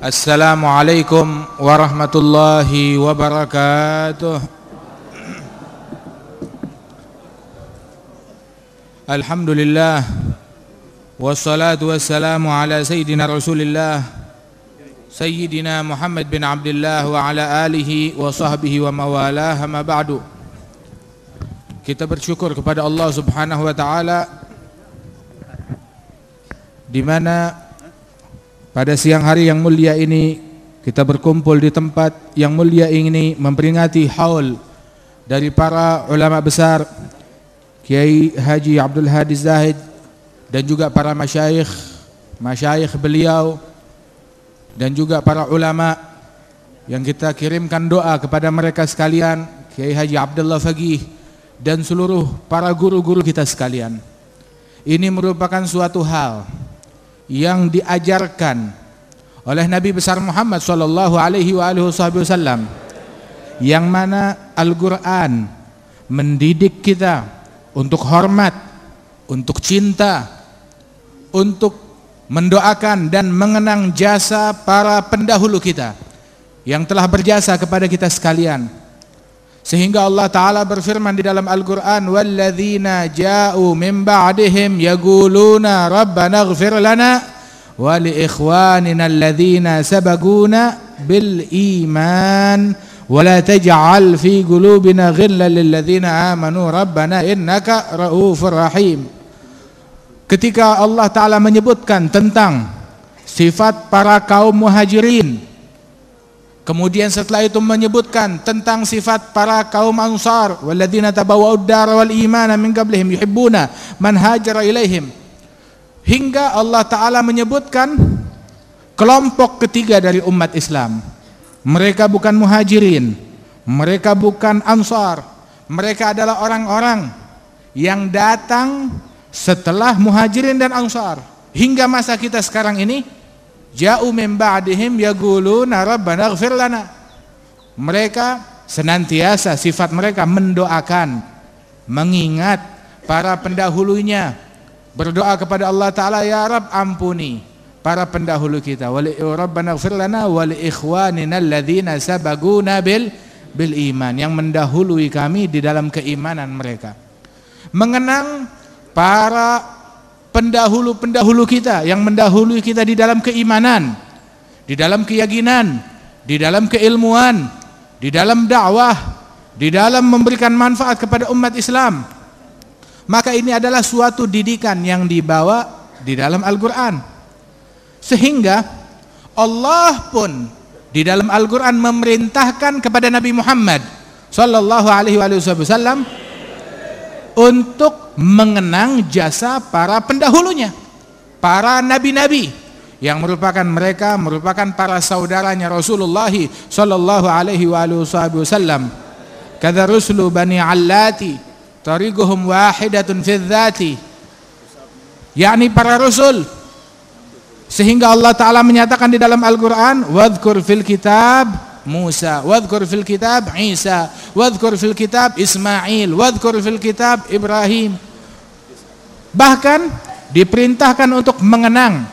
Assalamualaikum warahmatullahi wabarakatuh. Alhamdulillah. Wassalatu wassalamu ala sayyidina rasulillah Sayyidina Muhammad bin Abdullah Wa ala alihi wa sahbihi wa mawalah Ma ba'du. Kita bersyukur kepada Allah subhanahu wa ta'ala Di mana Di mana pada siang hari yang mulia ini kita berkumpul di tempat yang mulia ini memperingati haul dari para ulama besar Kiai Haji Abdul Hadi Zahid dan juga para masyayikh masyayikh beliau dan juga para ulama yang kita kirimkan doa kepada mereka sekalian Kiai Haji Abdullah Fagih dan seluruh para guru-guru kita sekalian. Ini merupakan suatu hal yang diajarkan oleh Nabi besar Muhammad sallallahu alaihi wasallam yang mana Al-Qur'an mendidik kita untuk hormat, untuk cinta, untuk mendoakan dan mengenang jasa para pendahulu kita yang telah berjasa kepada kita sekalian. Sehingga Allah Ta'ala berfirman di dalam Al-Quran Walladzina ja'u min ba'dihim yaguluna Rabbana gfir lana Wa li ikhwanina alladzina sabaguna bil iman Wa la taj'al fi gulubina ghilla lilladzina amanu Rabbana innaka ra'ufur rahim. Ketika Allah Ta'ala menyebutkan tentang Sifat para kaum muhajirin Kemudian setelah itu menyebutkan tentang sifat para kaum Ansar, walladzina tabawwa'ud dar wal imana min qablihim yuhibbuna man hajara ilaihim. Hingga Allah taala menyebutkan kelompok ketiga dari umat Islam. Mereka bukan muhajirin, mereka bukan ansar, mereka adalah orang-orang yang datang setelah muhajirin dan ansar. Hingga masa kita sekarang ini Ja'u min ba'dihim yaquluna rabbana ighfir lana. Mereka senantiasa sifat mereka mendoakan, mengingat para pendahulunya, berdoa kepada Allah taala ya Rabb ampuni para pendahulu kita. Wa rabbana ighfir lana wa li ikhwanina alladzina sabaquna bil bil iman yang mendahului kami di dalam keimanan mereka. Mengenang para pendahulu-pendahulu kita yang mendahului kita di dalam keimanan, di dalam keyakinan, di dalam keilmuan, di dalam dakwah, di dalam memberikan manfaat kepada umat Islam. Maka ini adalah suatu didikan yang dibawa di dalam Al-Qur'an. Sehingga Allah pun di dalam Al-Qur'an memerintahkan kepada Nabi Muhammad sallallahu alaihi wasallam untuk mengenang jasa para pendahulunya, para nabi-nabi yang merupakan mereka merupakan para saudaranya Rasulullah sallallahu alaihi wasallam. Kadza rusulu bani allati tariquhum wahidatun fi dzati. yakni para rasul sehingga Allah taala menyatakan di dalam Al-Qur'an wadhkur fil kitab Musa, wadhkur fil kitab Isa, wadhkur fil kitab Ismail, wadhkur fil kitab Ibrahim. Bahkan diperintahkan untuk mengenang.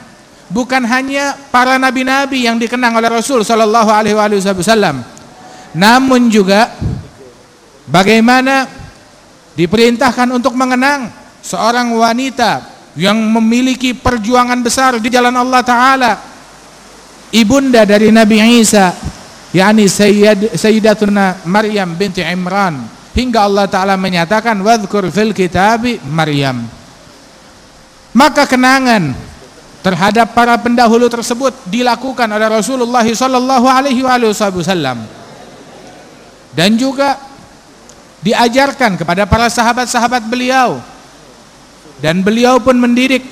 Bukan hanya para nabi-nabi yang dikenang oleh Rasul sallallahu alaihi wasallam, namun juga bagaimana diperintahkan untuk mengenang seorang wanita yang memiliki perjuangan besar di jalan Allah taala. Ibunda dari Nabi Isa yakni Sayyid, Sayyidatuna Maryam binti Imran. Hingga Allah taala menyatakan wadhkur fil kitabi Maryam. Maka kenangan terhadap para pendahulu tersebut dilakukan oleh Rasulullah sallallahu alaihi wasallam. Dan juga diajarkan kepada para sahabat-sahabat beliau. Dan beliau pun mendidik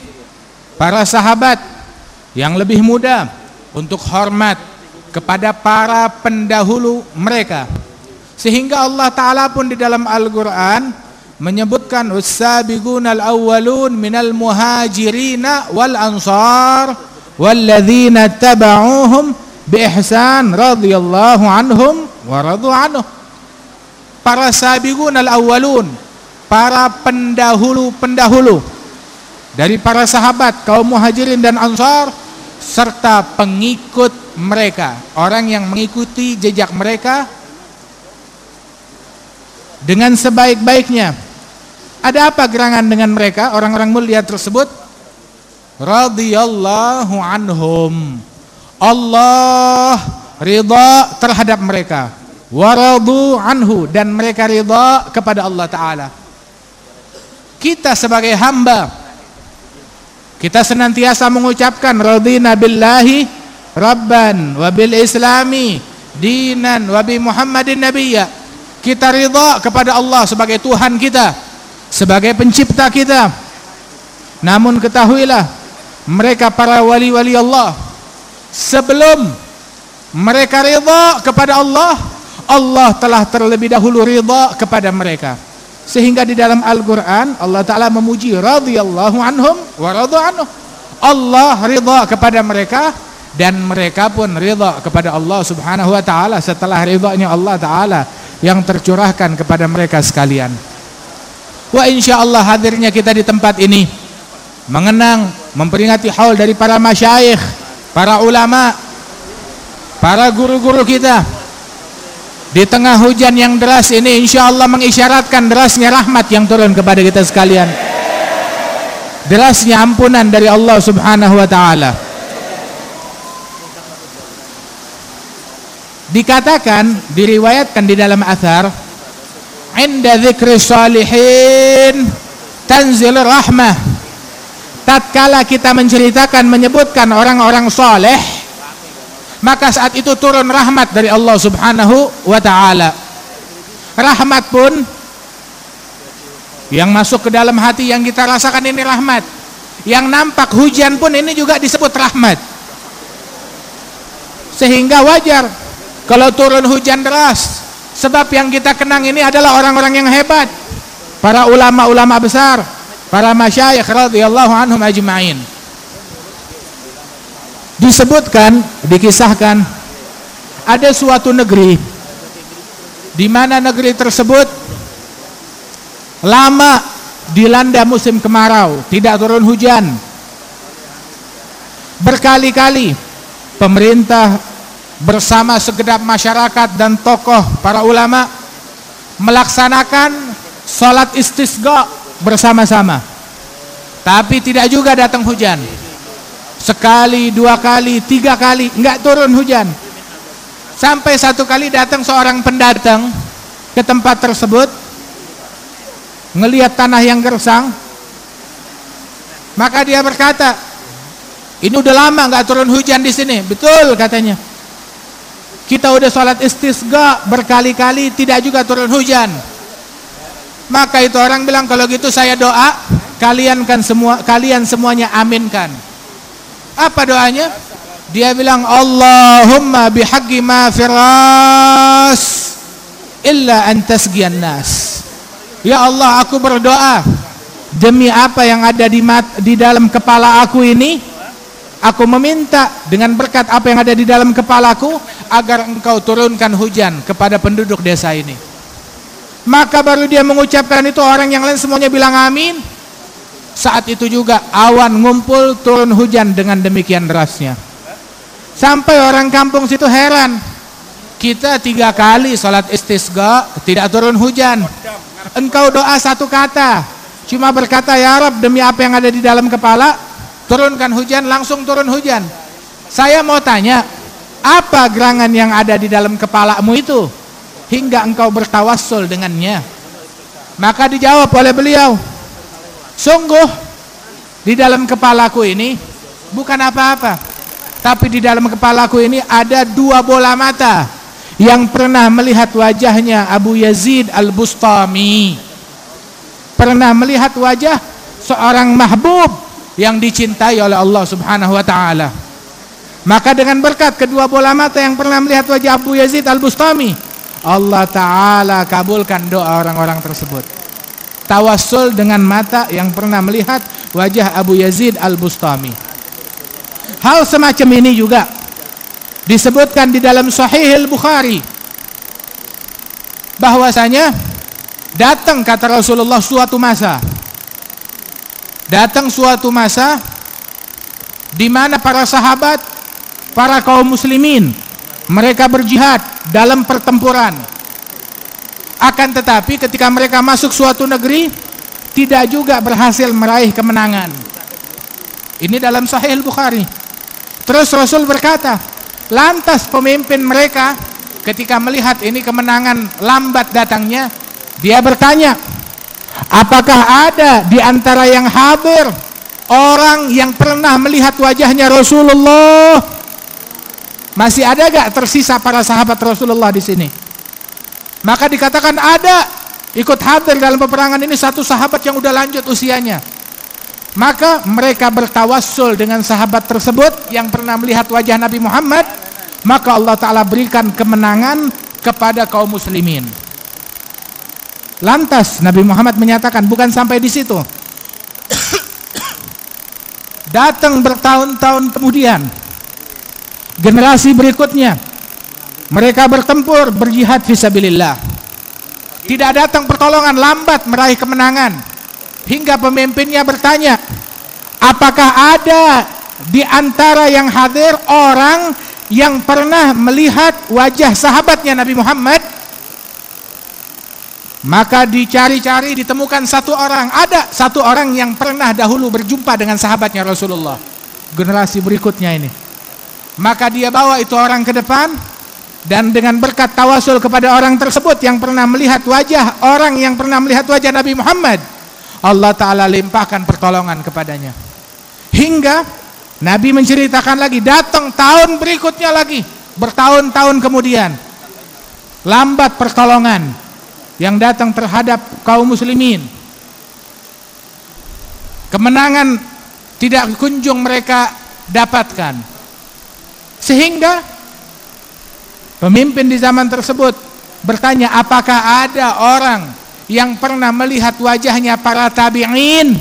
para sahabat yang lebih muda untuk hormat kepada para pendahulu mereka. Sehingga Allah taala pun di dalam Al-Qur'an menyebutkan as-sabiqunal awwalun minal muhajirina wal ansar walladzina tabauhum bi ihsan radhiyallahu anhum wa radu anhu. Para sabiqunal awwalun para pendahulu-pendahulu dari para sahabat kaum muhajirin dan ansar serta pengikut mereka, orang yang mengikuti jejak mereka dengan sebaik-baiknya. Ada apa gerangan dengan mereka orang-orang mulia tersebut? Radhiyallahu anhum. Allah ridha terhadap mereka. Waradu anhu dan mereka ridha kepada Allah taala. Kita sebagai hamba kita senantiasa mengucapkan radina billahi rabban wa bil islami dinan wa bi muhammadin nabiyya. Kita ridha kepada Allah sebagai Tuhan kita, sebagai pencipta kita. Namun ketahuilah mereka para wali-wali Allah sebelum mereka ridha kepada Allah, Allah telah terlebih dahulu ridha kepada mereka. Sehingga di dalam Al-Quran Allah Ta'ala memuji radhiyallahu anhum wa anhu. Allah ridha kepada mereka dan mereka pun ridha kepada Allah Subhanahu wa taala setelah ridhanya Allah taala yang tercurahkan kepada mereka sekalian. Wa insyaallah hadirnya kita di tempat ini mengenang memperingati haul dari para masyayikh, para ulama, para guru-guru kita di tengah hujan yang deras ini insya Allah mengisyaratkan derasnya rahmat yang turun kepada kita sekalian. Derasnya ampunan dari Allah subhanahu wa ta'ala. Dikatakan, diriwayatkan di dalam athar, Inda zikri salihin tanzil rahmah. Tatkala kita menceritakan, menyebutkan orang-orang soleh, maka saat itu turun rahmat dari Allah Subhanahu wa taala. Rahmat pun yang masuk ke dalam hati yang kita rasakan ini rahmat. Yang nampak hujan pun ini juga disebut rahmat. Sehingga wajar kalau turun hujan deras. Sebab yang kita kenang ini adalah orang-orang yang hebat. Para ulama-ulama besar, para masyayikh radhiyallahu anhum ajma'in disebutkan, dikisahkan ada suatu negeri di mana negeri tersebut lama dilanda musim kemarau, tidak turun hujan. Berkali-kali pemerintah bersama segenap masyarakat dan tokoh para ulama melaksanakan salat istisqa bersama-sama. Tapi tidak juga datang hujan sekali, dua kali, tiga kali nggak turun hujan. Sampai satu kali datang seorang pendatang ke tempat tersebut, ngelihat tanah yang gersang, maka dia berkata, ini udah lama nggak turun hujan di sini, betul katanya. Kita udah sholat istisqa berkali-kali tidak juga turun hujan. Maka itu orang bilang kalau gitu saya doa kalian kan semua kalian semuanya aminkan. Apa doanya? Dia bilang Allahumma bihaqqi ma firas illa an tasgiyan nas. Ya Allah, aku berdoa demi apa yang ada di mat, di dalam kepala aku ini, aku meminta dengan berkat apa yang ada di dalam kepalaku agar engkau turunkan hujan kepada penduduk desa ini. Maka baru dia mengucapkan itu orang yang lain semuanya bilang amin. Saat itu juga awan ngumpul turun hujan dengan demikian derasnya. Sampai orang kampung situ heran. Kita tiga kali sholat istisqa tidak turun hujan. Engkau doa satu kata. Cuma berkata ya Rab demi apa yang ada di dalam kepala. Turunkan hujan langsung turun hujan. Saya mau tanya. Apa gerangan yang ada di dalam kepalamu itu? Hingga engkau bertawassul dengannya. Maka dijawab oleh beliau. Sungguh di dalam kepalaku ini bukan apa-apa. Tapi di dalam kepalaku ini ada dua bola mata yang pernah melihat wajahnya Abu Yazid Al-Bustami. Pernah melihat wajah seorang mahbub yang dicintai oleh Allah Subhanahu wa taala. Maka dengan berkat kedua bola mata yang pernah melihat wajah Abu Yazid Al-Bustami, Allah taala kabulkan doa orang-orang tersebut tawassul dengan mata yang pernah melihat wajah Abu Yazid Al-Bustami. Hal semacam ini juga disebutkan di dalam Sahih Al-Bukhari bahwasanya datang kata Rasulullah suatu masa datang suatu masa di mana para sahabat, para kaum muslimin mereka berjihad dalam pertempuran. Akan tetapi ketika mereka masuk suatu negeri tidak juga berhasil meraih kemenangan. Ini dalam Sahih Bukhari. Terus Rasul berkata, lantas pemimpin mereka ketika melihat ini kemenangan lambat datangnya, dia bertanya, apakah ada di antara yang hadir orang yang pernah melihat wajahnya Rasulullah? Masih ada gak tersisa para sahabat Rasulullah di sini? Maka dikatakan ada ikut hadir dalam peperangan ini satu sahabat yang udah lanjut usianya. Maka mereka bertawassul dengan sahabat tersebut yang pernah melihat wajah Nabi Muhammad, maka Allah taala berikan kemenangan kepada kaum muslimin. Lantas Nabi Muhammad menyatakan bukan sampai di situ. Datang bertahun-tahun kemudian generasi berikutnya mereka bertempur berjihad fisabilillah. Tidak datang pertolongan lambat meraih kemenangan hingga pemimpinnya bertanya, apakah ada di antara yang hadir orang yang pernah melihat wajah sahabatnya Nabi Muhammad? Maka dicari-cari ditemukan satu orang, ada satu orang yang pernah dahulu berjumpa dengan sahabatnya Rasulullah. Generasi berikutnya ini. Maka dia bawa itu orang ke depan dan dengan berkat tawasul kepada orang tersebut yang pernah melihat wajah orang yang pernah melihat wajah Nabi Muhammad, Allah taala limpahkan pertolongan kepadanya. Hingga Nabi menceritakan lagi datang tahun berikutnya lagi, bertahun-tahun kemudian lambat pertolongan yang datang terhadap kaum muslimin. Kemenangan tidak kunjung mereka dapatkan. Sehingga pemimpin di zaman tersebut bertanya apakah ada orang yang pernah melihat wajahnya para tabi'in?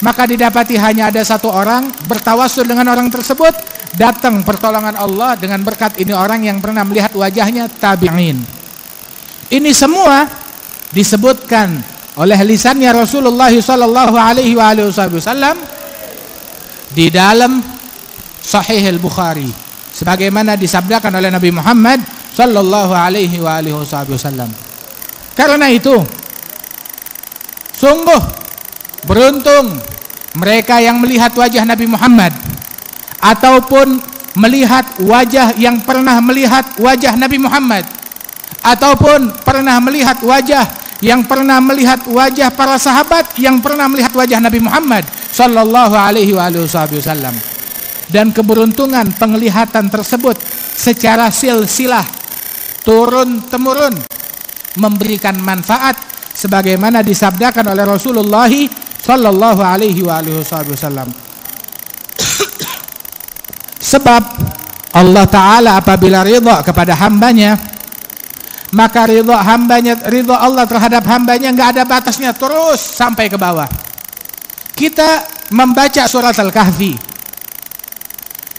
Maka didapati hanya ada satu orang bertawasul dengan orang tersebut datang pertolongan Allah dengan berkat ini orang yang pernah melihat wajahnya tabi'in. Ini semua disebutkan oleh lisannya Rasulullah sallallahu alaihi wasallam di dalam Sahih Al-Bukhari sebagaimana disabdakan oleh Nabi Muhammad sallallahu alaihi wasallam. Karena itu sungguh beruntung mereka yang melihat wajah Nabi Muhammad ataupun melihat wajah yang pernah melihat wajah Nabi Muhammad ataupun pernah melihat wajah yang pernah melihat wajah para sahabat yang pernah melihat wajah Nabi Muhammad sallallahu alaihi wasallam dan keberuntungan penglihatan tersebut secara silsilah turun temurun memberikan manfaat sebagaimana disabdakan oleh Rasulullah sallallahu alaihi wasallam. Sebab Allah taala apabila ridha kepada hambanya maka ridha hambanya ridha Allah terhadap hambanya nggak ada batasnya terus sampai ke bawah. Kita membaca surat Al-Kahfi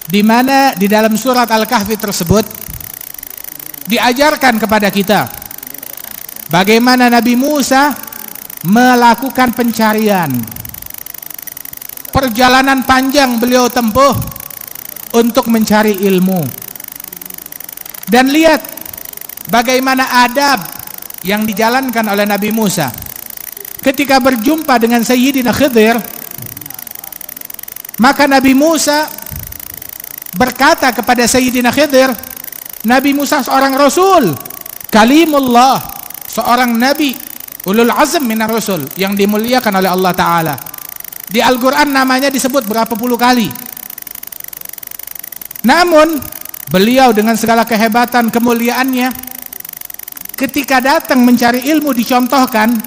di mana di dalam surat Al-Kahfi tersebut diajarkan kepada kita bagaimana Nabi Musa melakukan pencarian. Perjalanan panjang beliau tempuh untuk mencari ilmu. Dan lihat bagaimana adab yang dijalankan oleh Nabi Musa. Ketika berjumpa dengan Sayyidina Khidir maka Nabi Musa berkata kepada Sayyidina Khidir Nabi Musa seorang rasul kalimullah seorang nabi ulul azm minar rasul yang dimuliakan oleh Allah taala. Di Al-Qur'an namanya disebut berapa puluh kali. Namun beliau dengan segala kehebatan kemuliaannya ketika datang mencari ilmu dicontohkan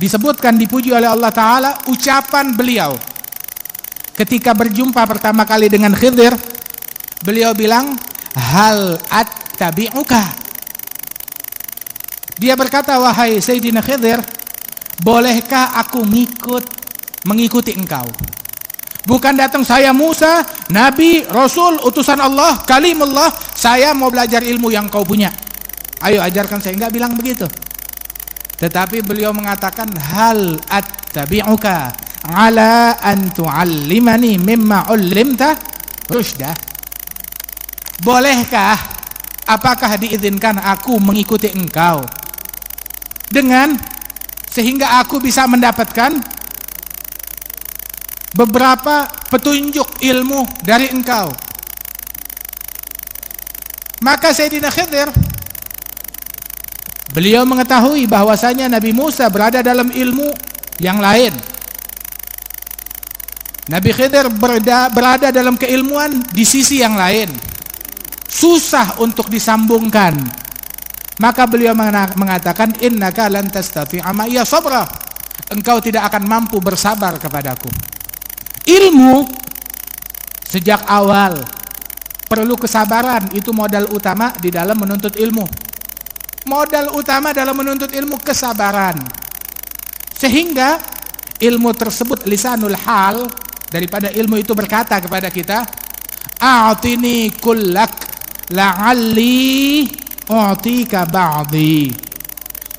disebutkan dipuji oleh Allah taala ucapan beliau. Ketika berjumpa pertama kali dengan Khidir beliau bilang hal attabi'uka dia berkata wahai Sayyidina Khidir bolehkah aku ngikut mengikuti engkau bukan datang saya Musa nabi rasul utusan Allah kalimullah saya mau belajar ilmu yang kau punya Ayo ajarkan saya. Enggak bilang begitu. Tetapi beliau mengatakan hal at-tabi'uka. ala an tu'allimani mimma 'ullimta rusyda bolehkah? Apakah diizinkan aku mengikuti engkau? Dengan sehingga aku bisa mendapatkan beberapa petunjuk ilmu dari engkau. Maka Sayyidina Khidir beliau mengetahui bahwasanya Nabi Musa berada dalam ilmu yang lain. Nabi Khidir berada, berada dalam keilmuan di sisi yang lain susah untuk disambungkan. Maka beliau mengatakan innaka lan tastati'a ma ya sabra. Engkau tidak akan mampu bersabar kepadaku. Ilmu sejak awal perlu kesabaran. Itu modal utama di dalam menuntut ilmu. Modal utama dalam menuntut ilmu kesabaran. Sehingga ilmu tersebut lisanul hal daripada ilmu itu berkata kepada kita a'tini kullak la'alli u'tika ba'di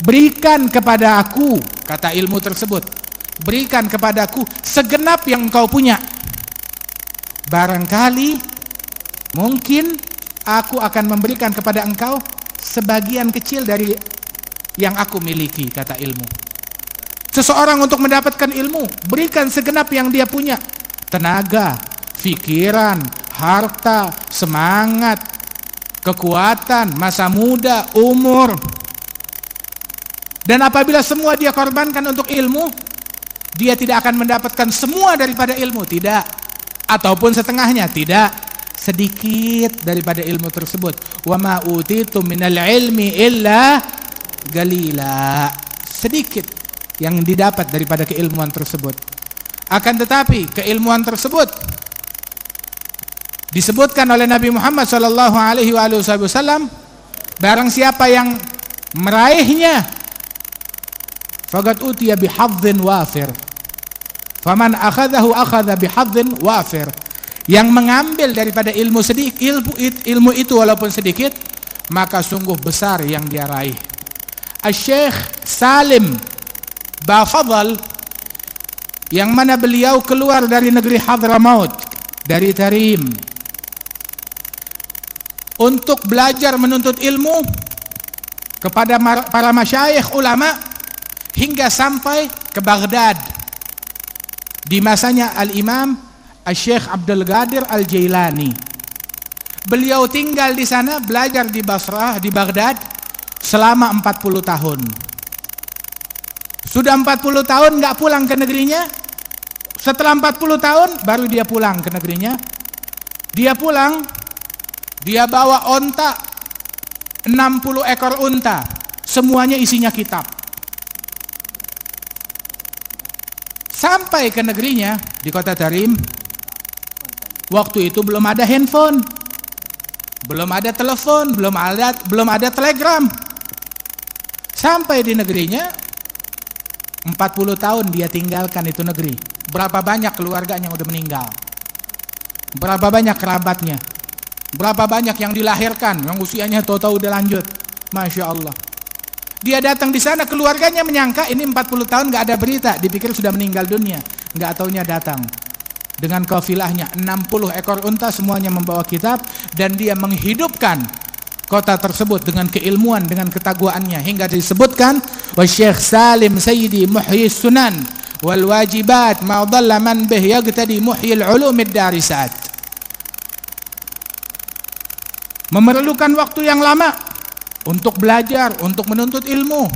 berikan kepada aku kata ilmu tersebut. Berikan kepadaku segenap yang engkau punya. Barangkali mungkin aku akan memberikan kepada engkau sebagian kecil dari yang aku miliki kata ilmu. Seseorang untuk mendapatkan ilmu berikan segenap yang dia punya. Tenaga pikiran harta semangat kekuatan, masa muda, umur. Dan apabila semua dia korbankan untuk ilmu, dia tidak akan mendapatkan semua daripada ilmu, tidak. Ataupun setengahnya, tidak. Sedikit daripada ilmu tersebut. Wa ma utitum minal ilmi illa galila. Sedikit yang didapat daripada keilmuan tersebut. Akan tetapi keilmuan tersebut disebutkan oleh Nabi Muhammad sallallahu alaihi wasallam barang siapa yang meraihnya faqad utiya bihadzin wafir. Faman akhadahu akhadha bihadzin wafir. Yang mengambil daripada ilmu sedikit ilmu, ilmu itu walaupun sedikit maka sungguh besar yang dia raih. Al-Syekh Salim Bafadal yang mana beliau keluar dari negeri Hadramaut dari Tarim untuk belajar menuntut ilmu kepada para masyayikh ulama hingga sampai ke Baghdad. Di masanya Al-Imam Al-Syekh Abdul Qadir Al-Jailani. Beliau tinggal di sana belajar di Basrah di Baghdad selama 40 tahun. Sudah 40 tahun nggak pulang ke negerinya. Setelah 40 tahun baru dia pulang ke negerinya. Dia pulang dia bawa onta 60 ekor unta. Semuanya isinya kitab. Sampai ke negerinya di kota Tarim. Waktu itu belum ada handphone. Belum ada telepon, belum ada belum ada telegram. Sampai di negerinya 40 tahun dia tinggalkan itu negeri. Berapa banyak keluarganya yang udah meninggal? Berapa banyak kerabatnya? Berapa banyak yang dilahirkan yang usianya tahu-tahu udah lanjut. Masya Allah. Dia datang di sana keluarganya menyangka ini 40 tahun nggak ada berita, dipikir sudah meninggal dunia. Nggak taunya datang. Dengan kafilahnya 60 ekor unta semuanya membawa kitab dan dia menghidupkan kota tersebut dengan keilmuan dengan ketaguannya hingga disebutkan wa Syekh Salim Sayyidi Muhyi Sunan wal wajibat ma dhalla man bih yaqtadi muhyi al ulum ad darisat memerlukan waktu yang lama untuk belajar, untuk menuntut ilmu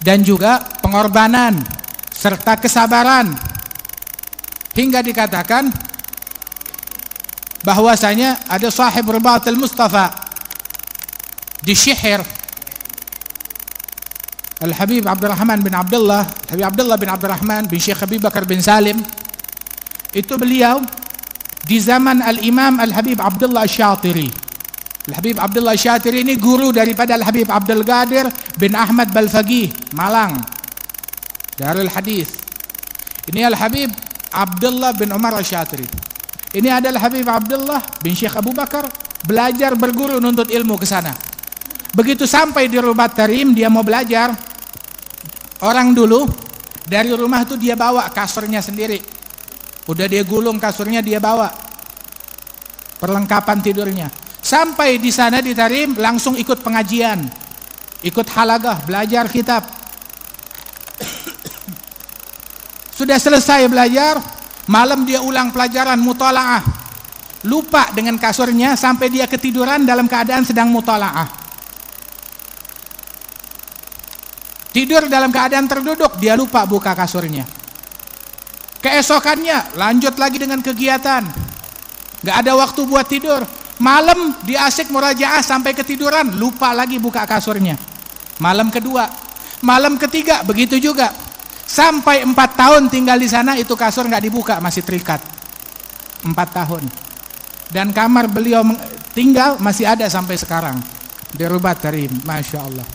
dan juga pengorbanan serta kesabaran. Hingga dikatakan bahwasanya ada sahib Ribatul Mustafa di Syihir Al-Habib Abdurrahman bin Abdullah Habib Abdullah bin Abdurrahman bin Syekh Habib Bakar bin Salim itu beliau di zaman Al-Imam Al-Habib Abdullah Syatiri Al-Habib Abdullah Syatiri ini guru daripada Al-Habib Abdul Qadir bin Ahmad Balfagih, Malang. Darul Hadis. Ini Al-Habib Abdullah bin Umar Syatiri. Ini adalah Habib Abdullah bin Syekh Abu Bakar belajar berguru nuntut ilmu ke sana. Begitu sampai di Rubat Tarim dia mau belajar. Orang dulu Dari rumah tuh dia bawa kasurnya sendiri. Udah dia gulung kasurnya dia bawa. Perlengkapan tidurnya. Sampai di sana di Tarim langsung ikut pengajian. Ikut halagah, belajar kitab. Sudah selesai belajar, malam dia ulang pelajaran mutalaah. Lupa dengan kasurnya sampai dia ketiduran dalam keadaan sedang mutalaah. Tidur dalam keadaan terduduk, dia lupa buka kasurnya. Keesokannya lanjut lagi dengan kegiatan. Gak ada waktu buat tidur. Malam dia asik murajaah sampai ketiduran, lupa lagi buka kasurnya. Malam kedua, malam ketiga begitu juga. Sampai empat tahun tinggal di sana itu kasur nggak dibuka masih terikat. Empat tahun. Dan kamar beliau tinggal masih ada sampai sekarang. Di Rubat Karim, masya Allah.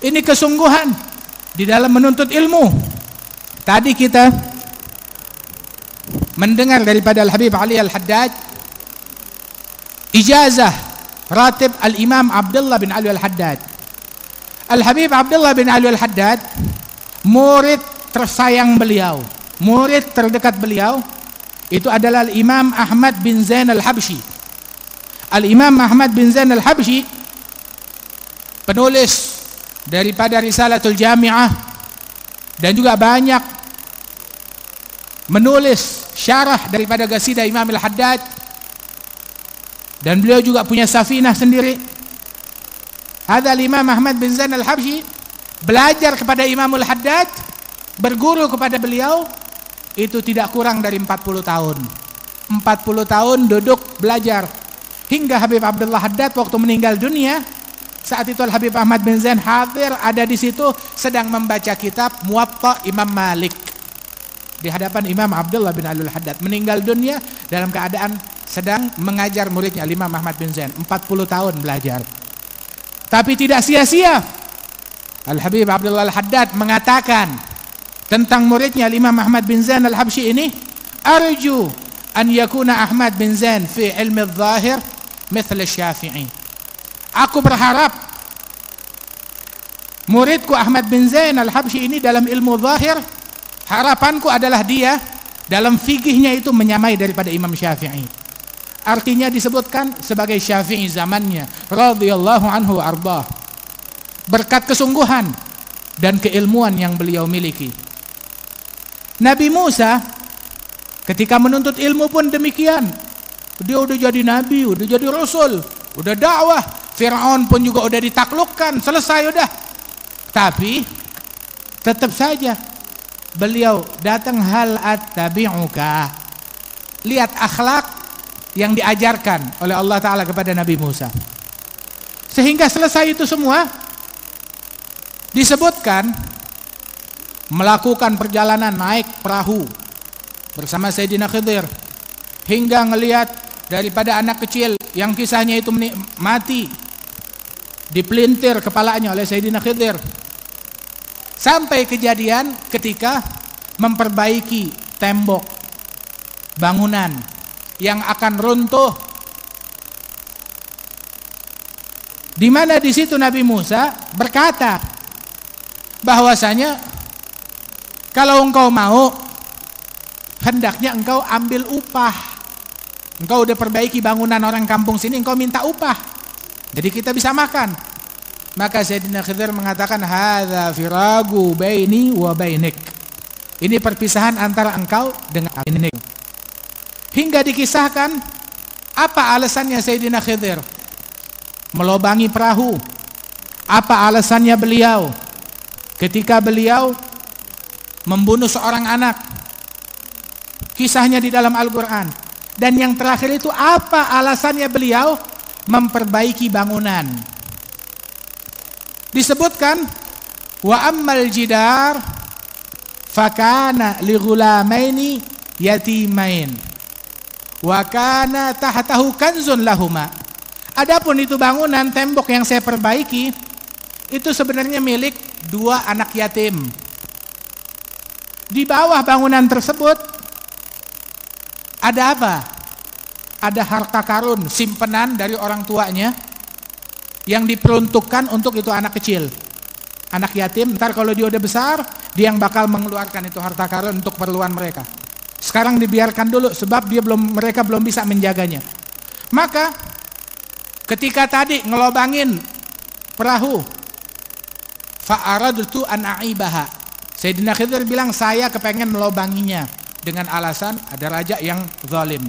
Ini kesungguhan di dalam menuntut ilmu. Tadi kita mendengar daripada Al Habib Ali Al Haddad ijazah ratib al-imam Abdullah bin Ali al-Haddad. Al-Habib Abdullah bin Ali al-Haddad murid tersayang beliau murid terdekat beliau itu adalah Al-Imam Ahmad bin Zain al-Habshi Al-Imam Ahmad bin Zain al-Habshi penulis daripada Risalatul Jami'ah dan juga banyak menulis syarah daripada Gasidah Imam Al-Haddad dan beliau juga punya safinah sendiri. Ada Imam Ahmad bin Zain al-Habsyi belajar kepada Imam al-Haddad, berguru kepada beliau itu tidak kurang dari 40 tahun. 40 tahun duduk belajar hingga Habib Abdullah Haddad waktu meninggal dunia saat itu Al Habib Ahmad bin Zain hadir ada di situ sedang membaca kitab Muwatta Imam Malik di hadapan Imam Abdullah bin Alul Haddad meninggal dunia dalam keadaan sedang mengajar muridnya Imam Ahmad bin Zain. 40 tahun belajar. Tapi tidak sia-sia. Al-Habib Abdullah Al-Haddad mengatakan tentang muridnya Imam Ahmad bin Zain al Habshi ini arju an yakuna Ahmad bin Zain fi ilmi zahir mithl Syafi'i. Aku berharap muridku Ahmad bin Zain al Habshi ini dalam ilmu zahir harapanku adalah dia dalam fikihnya itu menyamai daripada Imam Syafi'i. Artinya disebutkan sebagai syafi'i zamannya. radhiyallahu anhu arbah. Berkat kesungguhan dan keilmuan yang beliau miliki. Nabi Musa ketika menuntut ilmu pun demikian. Dia udah jadi nabi, udah jadi rasul, udah dakwah. Fir'aun pun juga udah ditaklukkan, selesai udah. Tapi tetap saja beliau datang hal at-tabi'uka. Lihat akhlak yang diajarkan oleh Allah Ta'ala kepada Nabi Musa. Sehingga selesai itu semua, disebutkan melakukan perjalanan naik perahu bersama Sayyidina Khidir hingga ngelihat daripada anak kecil yang kisahnya itu mati dipelintir kepalanya oleh Sayyidina Khidir sampai kejadian ketika memperbaiki tembok bangunan yang akan runtuh. Di mana di situ Nabi Musa berkata bahwasanya kalau engkau mau hendaknya engkau ambil upah. Engkau udah perbaiki bangunan orang kampung sini, engkau minta upah. Jadi kita bisa makan. Maka Sayyidina Khidir mengatakan hadza firagu baini wa bainik. Ini perpisahan antara engkau dengan ini. Hingga dikisahkan apa alasannya Sayyidina Khidir melobangi perahu. Apa alasannya beliau ketika beliau membunuh seorang anak. Kisahnya di dalam Al-Qur'an. Dan yang terakhir itu apa alasannya beliau memperbaiki bangunan. Disebutkan wa ammal jidar fakana li ghulamaini yatimain wa kana tahtahu kanzun lahuma. Adapun itu bangunan tembok yang saya perbaiki itu sebenarnya milik dua anak yatim. Di bawah bangunan tersebut ada apa? Ada harta karun simpenan dari orang tuanya yang diperuntukkan untuk itu anak kecil. Anak yatim, ntar kalau dia udah besar, dia yang bakal mengeluarkan itu harta karun untuk keperluan mereka. Sekarang dibiarkan dulu sebab dia belum mereka belum bisa menjaganya. Maka ketika tadi ngelobangin perahu fa'aradtu an aibaha. Sayyidina Khidir bilang saya kepengen melobanginya dengan alasan ada raja yang zalim.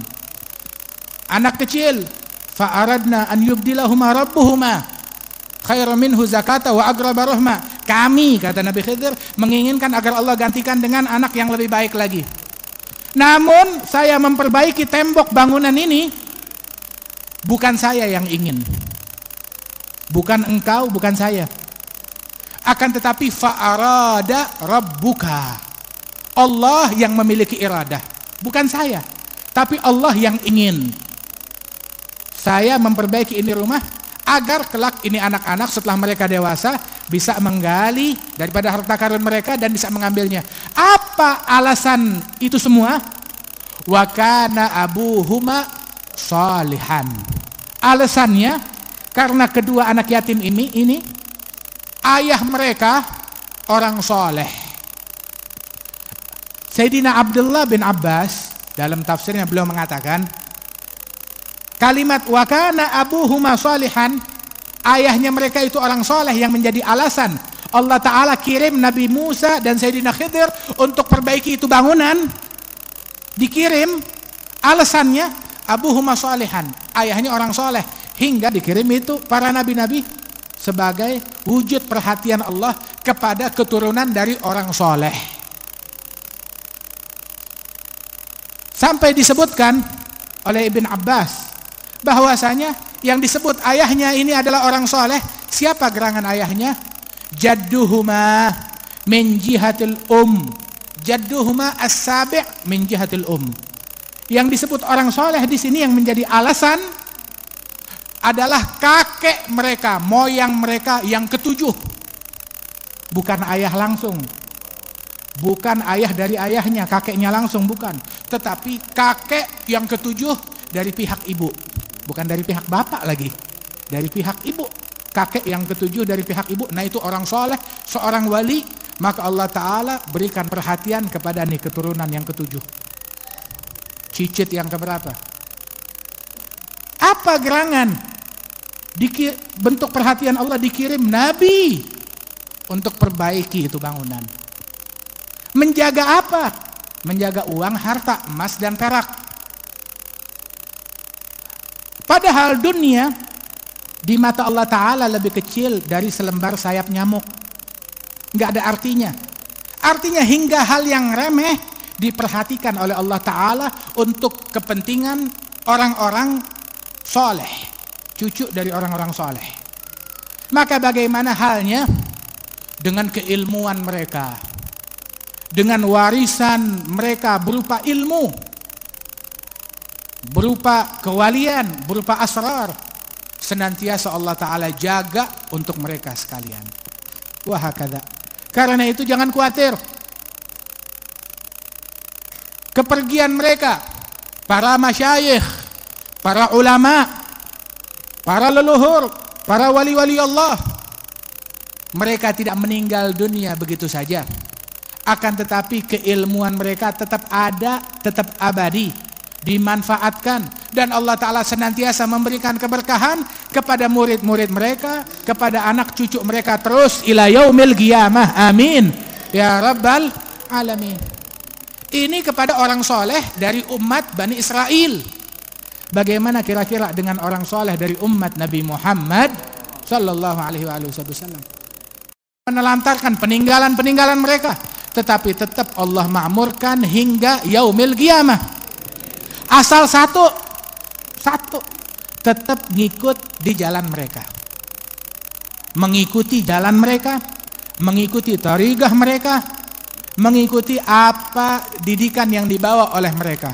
Anak kecil fa'aradna an yubdilahuma rabbuhuma khairan minhu zakata wa agraba rahma. Kami kata Nabi Khidir menginginkan agar Allah gantikan dengan anak yang lebih baik lagi. Namun saya memperbaiki tembok bangunan ini bukan saya yang ingin. Bukan engkau, bukan saya. Akan tetapi fa'arada rabbuka. Allah yang memiliki iradah, bukan saya. Tapi Allah yang ingin. Saya memperbaiki ini rumah agar kelak ini anak-anak setelah mereka dewasa bisa menggali daripada harta karun mereka dan bisa mengambilnya. Apa alasan itu semua? Wa kana abuhuma salihan. Alasannya karena kedua anak yatim ini ini ayah mereka orang soleh. Sayyidina Abdullah bin Abbas dalam tafsirnya beliau mengatakan Kalimat wakana abuhuma salihan, ayahnya mereka itu orang soleh yang menjadi alasan Allah Ta'ala kirim Nabi Musa dan Sayyidina Khidir untuk perbaiki itu bangunan. Dikirim, alasannya abuhuma salihan, ayahnya orang soleh. Hingga dikirim itu para nabi-nabi sebagai wujud perhatian Allah kepada keturunan dari orang soleh. Sampai disebutkan oleh Ibn Abbas bahwasanya yang disebut ayahnya ini adalah orang soleh. Siapa gerangan ayahnya? Jadduhuma min jihatil um. Jadduhuma as-sabi' min jihatil um. Yang disebut orang soleh di sini yang menjadi alasan adalah kakek mereka, moyang mereka yang ketujuh. Bukan ayah langsung. Bukan ayah dari ayahnya, kakeknya langsung bukan. Tetapi kakek yang ketujuh dari pihak ibu. Bukan dari pihak bapak lagi. Dari pihak ibu. Kakek yang ketujuh dari pihak ibu. Nah itu orang soleh, seorang wali. Maka Allah Ta'ala berikan perhatian kepada nih keturunan yang ketujuh. Cicit yang keberapa? Apa gerangan? Dikir, bentuk perhatian Allah dikirim Nabi untuk perbaiki itu bangunan. Menjaga apa? Menjaga uang, harta, emas dan perak. Padahal dunia di mata Allah Ta'ala lebih kecil dari selembar sayap nyamuk. Nggak ada artinya. Artinya hingga hal yang remeh diperhatikan oleh Allah Ta'ala untuk kepentingan orang-orang soleh. Cucu dari orang-orang soleh. Maka bagaimana halnya dengan keilmuan mereka. Dengan warisan mereka berupa ilmu berupa kewalian, berupa asrar senantiasa Allah taala jaga untuk mereka sekalian. Wah hakada. Karena itu jangan khawatir. Kepergian mereka, para masyayikh, para ulama, para leluhur, para wali-wali Allah, mereka tidak meninggal dunia begitu saja. Akan tetapi keilmuan mereka tetap ada, tetap abadi dimanfaatkan dan Allah taala senantiasa memberikan keberkahan kepada murid-murid mereka, kepada anak cucu mereka terus ila yaumil qiyamah. Amin. Ya rabbal alamin. Ini kepada orang soleh dari umat Bani Israel. Bagaimana kira-kira dengan orang soleh dari umat Nabi Muhammad Sallallahu Alaihi Wasallam? Menelantarkan peninggalan-peninggalan mereka, tetapi tetap Allah makmurkan hingga yaumil qiyamah. Asal satu, satu tetap ngikut di jalan mereka. Mengikuti jalan mereka, mengikuti tarigah mereka, mengikuti apa didikan yang dibawa oleh mereka.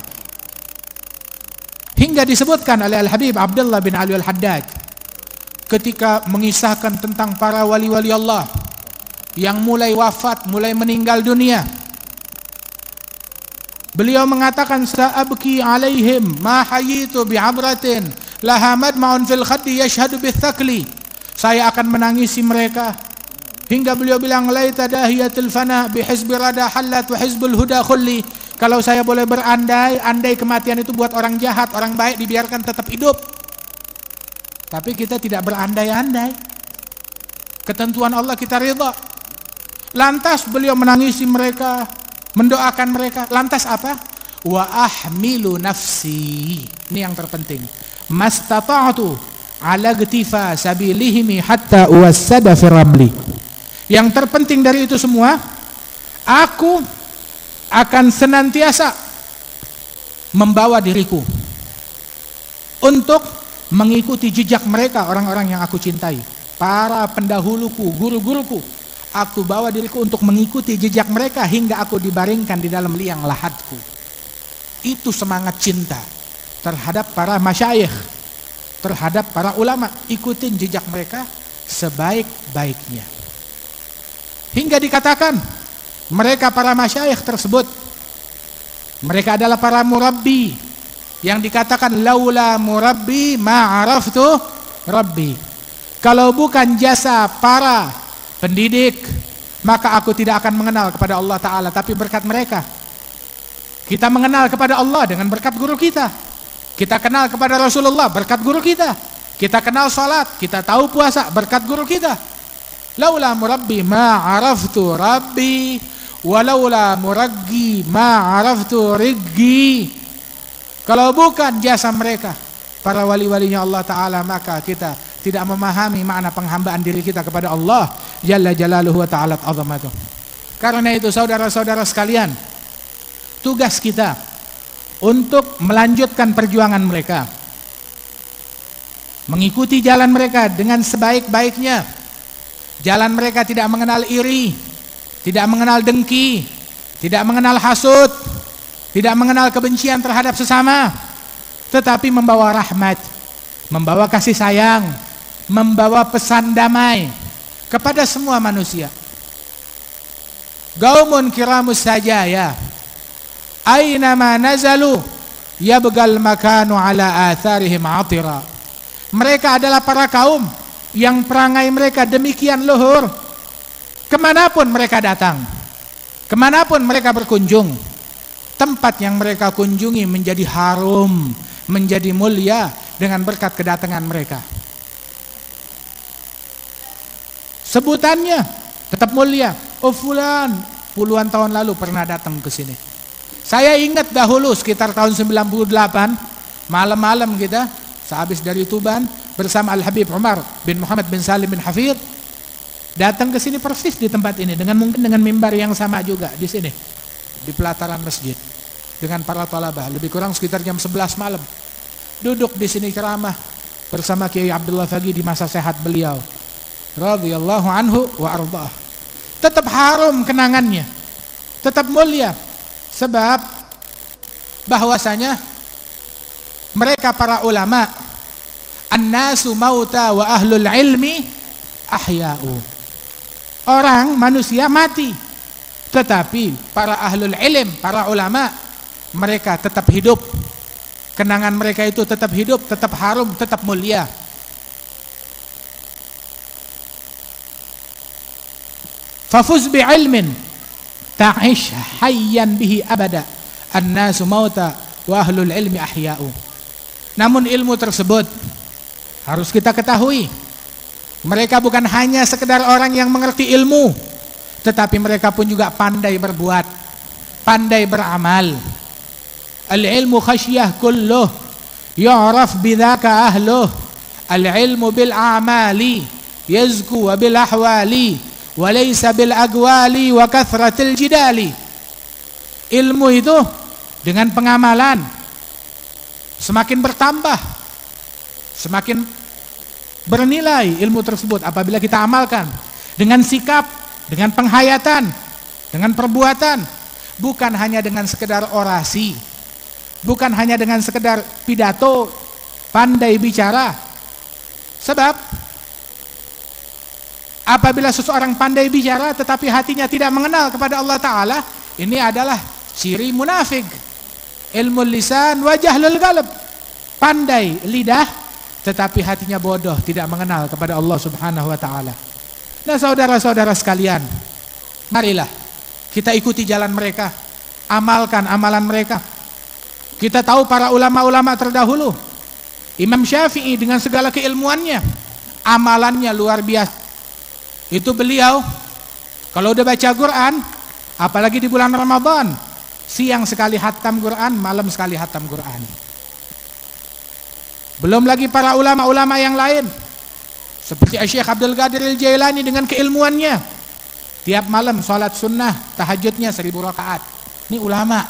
Hingga disebutkan oleh Al-Habib Abdullah bin Ali Al-Haddad ketika mengisahkan tentang para wali-wali Allah yang mulai wafat, mulai meninggal dunia Beliau mengatakan sa'abki alaihim ma hayitu bi'abratin laha madma'un fil khaddi yashhadu bithakli. Saya akan menangisi mereka Hingga beliau bilang laita dahiyatul fana bi hizbi rada halat wa hizbul huda khulli. Kalau saya boleh berandai, andai kematian itu buat orang jahat, orang baik dibiarkan tetap hidup. Tapi kita tidak berandai-andai. Ketentuan Allah kita ridha. Lantas beliau menangisi mereka, mendoakan mereka. Lantas apa? Wa ahmilu nafsi. Ini yang terpenting. Mastata'tu ala gtifa sabilihimi hatta uwassada fi ramli. Yang terpenting dari itu semua, aku akan senantiasa membawa diriku untuk mengikuti jejak mereka orang-orang yang aku cintai, para pendahuluku, guru-guruku. Aku bawa diriku untuk mengikuti jejak mereka hingga aku dibaringkan di dalam liang lahatku. Itu semangat cinta terhadap para masyayikh, terhadap para ulama. Ikutin jejak mereka sebaik-baiknya. Hingga dikatakan mereka para masyayikh tersebut mereka adalah para murabbi yang dikatakan laula murabbi ma'araftu rabbi. Kalau bukan jasa para pendidik maka aku tidak akan mengenal kepada Allah taala tapi berkat mereka kita mengenal kepada Allah dengan berkat guru kita. Kita kenal kepada Rasulullah berkat guru kita. Kita kenal salat, kita tahu puasa berkat guru kita. Laula murabbi ma araftu rabbi walaula muraggi ma araftu riggi. Kalau bukan jasa mereka para wali-walinya Allah taala maka kita tidak memahami makna penghambaan diri kita kepada Allah jalla jalaluhu wa ta'ala azamatuh. Karena itu saudara-saudara sekalian, tugas kita untuk melanjutkan perjuangan mereka. Mengikuti jalan mereka dengan sebaik-baiknya Jalan mereka tidak mengenal iri, tidak mengenal dengki, tidak mengenal hasut, tidak mengenal kebencian terhadap sesama, tetapi membawa rahmat, membawa kasih sayang, membawa pesan damai kepada semua manusia. Gaumun kiramus saja ya. Aina ma nazalu yabgal makanu ala atharihim atira. Mereka adalah para kaum yang perangai mereka demikian luhur ke mana pun mereka datang ke mana pun mereka berkunjung tempat yang mereka kunjungi menjadi harum menjadi mulia dengan berkat kedatangan mereka sebutannya tetap mulia. Oh fulan puluhan tahun lalu pernah datang ke sini. Saya ingat dahulu sekitar tahun 98 malam-malam kita sehabis dari Tuban bersama Al Habib Umar bin Muhammad bin Salim bin Hafid datang ke sini persis di tempat ini dengan mungkin dengan mimbar yang sama juga di sini di pelataran masjid dengan para talabah. Lebih kurang sekitar jam 11 malam. Duduk di sini ceramah bersama Kiai Abdullah Fagi di masa sehat beliau radhiyallahu anhu wa ardhah tetap harum kenangannya tetap mulia sebab bahwasanya mereka para ulama An-nasu mauta wa ahlul ilmi ahya'u. Orang manusia mati. Tetapi para ahlul ilm, para ulama mereka tetap hidup. Kenangan mereka itu tetap hidup, tetap harum, tetap mulia. Fafuz bi ilmin ta'ish hayyan bihi abada. An-nasu mauta wa ahlul ilmi ahya'u. Namun ilmu tersebut harus kita ketahui, mereka bukan hanya sekedar orang yang mengerti ilmu, tetapi mereka pun juga pandai berbuat, pandai beramal. Al-ilmu khasyah kulluh, yu'raf bidzaka ahluh. Al-ilmu bil a'mali, yazku wa bil ahwali, wa laysa bil agwali wa jidali. Ilmu itu dengan pengamalan semakin bertambah Semakin bernilai ilmu tersebut apabila kita amalkan dengan sikap, dengan penghayatan, dengan perbuatan, bukan hanya dengan sekedar orasi, bukan hanya dengan sekedar pidato, pandai bicara. Sebab apabila seseorang pandai bicara tetapi hatinya tidak mengenal kepada Allah taala, ini adalah ciri munafik. Ilmu lisan wajah lul galab. Pandai lidah tetapi hatinya bodoh, tidak mengenal kepada Allah Subhanahu wa taala. Nah saudara-saudara sekalian, marilah kita ikuti jalan mereka, amalkan amalan mereka. Kita tahu para ulama-ulama terdahulu, Imam Syafi'i dengan segala keilmuannya, amalannya luar biasa. Itu beliau kalau udah baca Quran, apalagi di bulan Ramadan, siang sekali hatam Quran, malam sekali hatam Quran. Belum lagi para ulama-ulama yang lain seperti Syekh Abdul Qadir Al-Jailani dengan keilmuannya. Tiap malam salat sunnah, tahajudnya seribu rakaat. Ini ulama.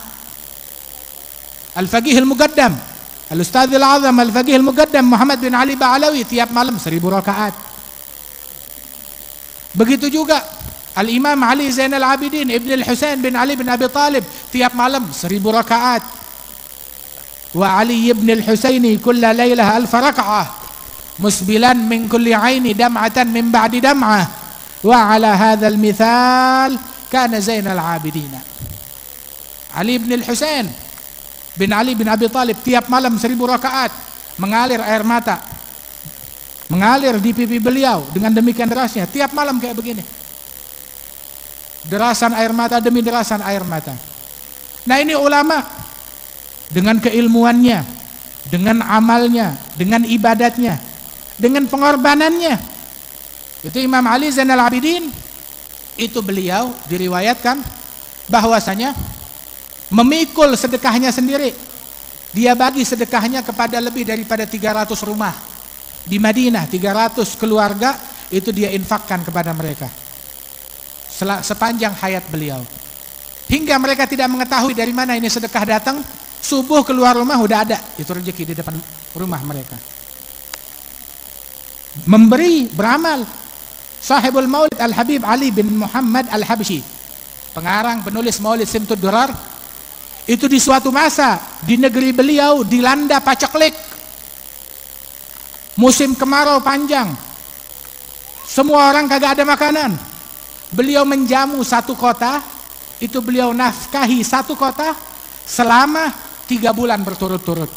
Al-Faqih Al-Muqaddam, Al-Ustaz Al-Azam Al-Faqih Al-Muqaddam Muhammad bin Ali Ba'alawi tiap malam seribu rakaat. Begitu juga Al-Imam Ali Zainal Abidin Ibn Al-Husain bin Ali bin Abi Talib tiap malam seribu rakaat. Wa Ali ibn Al-Husaini kulla laylah alfa raka'ah musbilan min kulli aini dam'atan min ba'di dam'ah. Wa ala hadzal mithal kana Zainal Abidin Ali bin Al-Husain bin Ali bin Abi Talib tiap malam seribu rakaat mengalir air mata mengalir di pipi beliau dengan demikian derasnya. Tiap malam kayak begini. Derasan air mata demi derasan air mata. Nah ini ulama dengan keilmuannya dengan amalnya dengan ibadatnya dengan pengorbanannya. Itu Imam Ali Zainal Abidin. Itu beliau diriwayatkan bahwasanya memikul sedekahnya sendiri. Dia bagi sedekahnya kepada lebih daripada 300 rumah di Madinah, 300 keluarga itu dia infakkan kepada mereka. Sepanjang hayat beliau. Hingga mereka tidak mengetahui dari mana ini sedekah datang, subuh keluar rumah udah ada. Itu rezeki di depan rumah mereka. Memberi beramal. Sahibul maulid al-habib Ali bin Muhammad al-Habsyi pengarang penulis maulid Simtud Durar. Itu di suatu masa di negeri beliau dilanda paceklik musim kemarau panjang semua orang kagak ada makanan beliau menjamu satu kota itu beliau nafkahi satu kota selama tiga bulan berturut-turut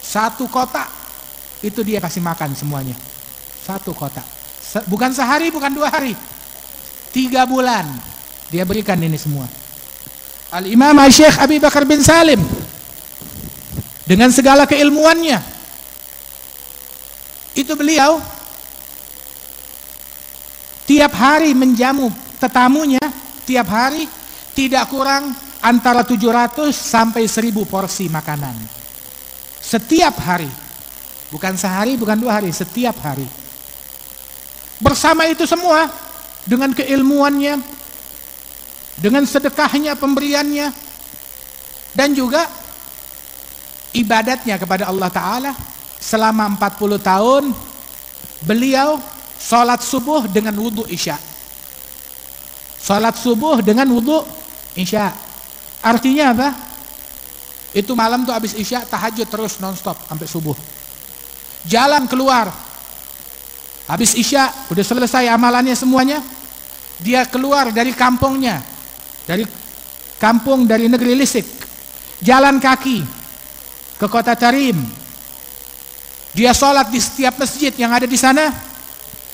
satu kota itu dia kasih makan semuanya satu kota. bukan sehari, bukan dua hari. Tiga bulan. Dia berikan ini semua. Al-Imam Syekh Abi Bakar bin Salim. Dengan segala keilmuannya. Itu beliau. Tiap hari menjamu tetamunya. Tiap hari. Tidak kurang antara 700 sampai 1000 porsi makanan. Setiap hari. Bukan sehari, bukan dua hari. Setiap hari. Bersama itu semua dengan keilmuannya, dengan sedekahnya, pemberiannya dan juga ibadatnya kepada Allah taala selama 40 tahun beliau salat subuh dengan wudu Isya. Salat subuh dengan wudu Isya. Artinya apa? Itu malam tuh habis Isya tahajud terus nonstop sampai subuh. Jalan keluar Habis Isya, udah selesai amalannya semuanya, dia keluar dari kampungnya, dari kampung dari negeri Lisik, jalan kaki ke kota Tarim. Dia sholat di setiap masjid yang ada di sana.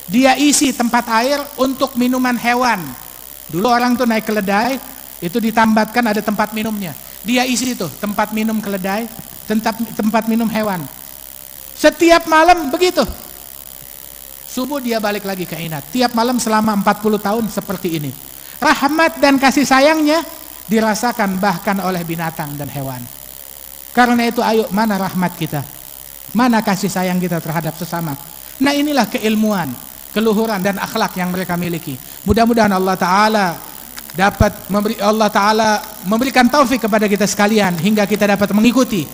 Dia isi tempat air untuk minuman hewan. Dulu orang tuh naik keledai, itu ditambatkan ada tempat minumnya. Dia isi itu tempat minum keledai, tempat tempat minum hewan. Setiap malam begitu. Subuh dia balik lagi ke Inat. Tiap malam selama 40 tahun seperti ini. Rahmat dan kasih sayangnya dirasakan bahkan oleh binatang dan hewan. Karena itu ayo mana rahmat kita? Mana kasih sayang kita terhadap sesama? Nah inilah keilmuan, keluhuran dan akhlak yang mereka miliki. Mudah-mudahan Allah Ta'ala dapat memberi Allah Ta'ala memberikan taufik kepada kita sekalian hingga kita dapat mengikuti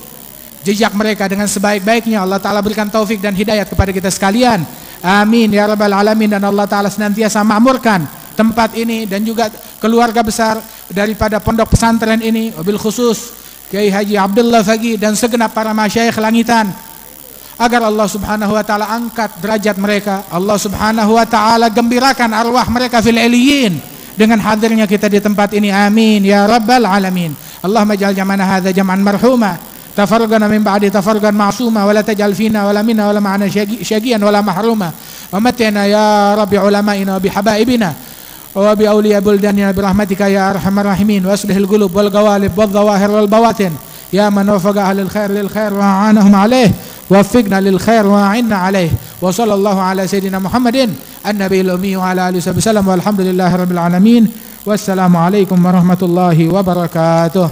jejak mereka dengan sebaik-baiknya. Allah Ta'ala berikan taufik dan hidayat kepada kita sekalian. Amin. Ya rabbal alamin. Dan Allah taala senantiasa makmurkan tempat ini dan juga keluarga besar daripada pondok pesantren ini. Wabil khusus Kiai Haji Abdullah Fagi dan segenap para masyayikh langitan agar Allah Subhanahu wa taala angkat derajat mereka Allah Subhanahu wa taala gembirakan arwah mereka fil aliyin dengan hadirnya kita di tempat ini amin ya rabbal alamin Allahumma ja'al jamana hadza jam'an marhuma تفرقنا من بعد تفرقا معصوما ولا تجعل فينا ولا منا ولا معنا شقيا ولا محروما ومتعنا يا رب علمائنا وبحبائبنا وبأولياء بلداننا برحمتك يا أرحم الراحمين وأصلح القلوب والقوالب والظواهر والبواطن يا من وفق أهل الخير للخير وأعانهم عليه وفقنا للخير وأعنا عليه وصلى الله على سيدنا محمد النبي الأمي وعلى آله وصحبه وسلم والحمد لله رب العالمين والسلام عليكم ورحمة الله وبركاته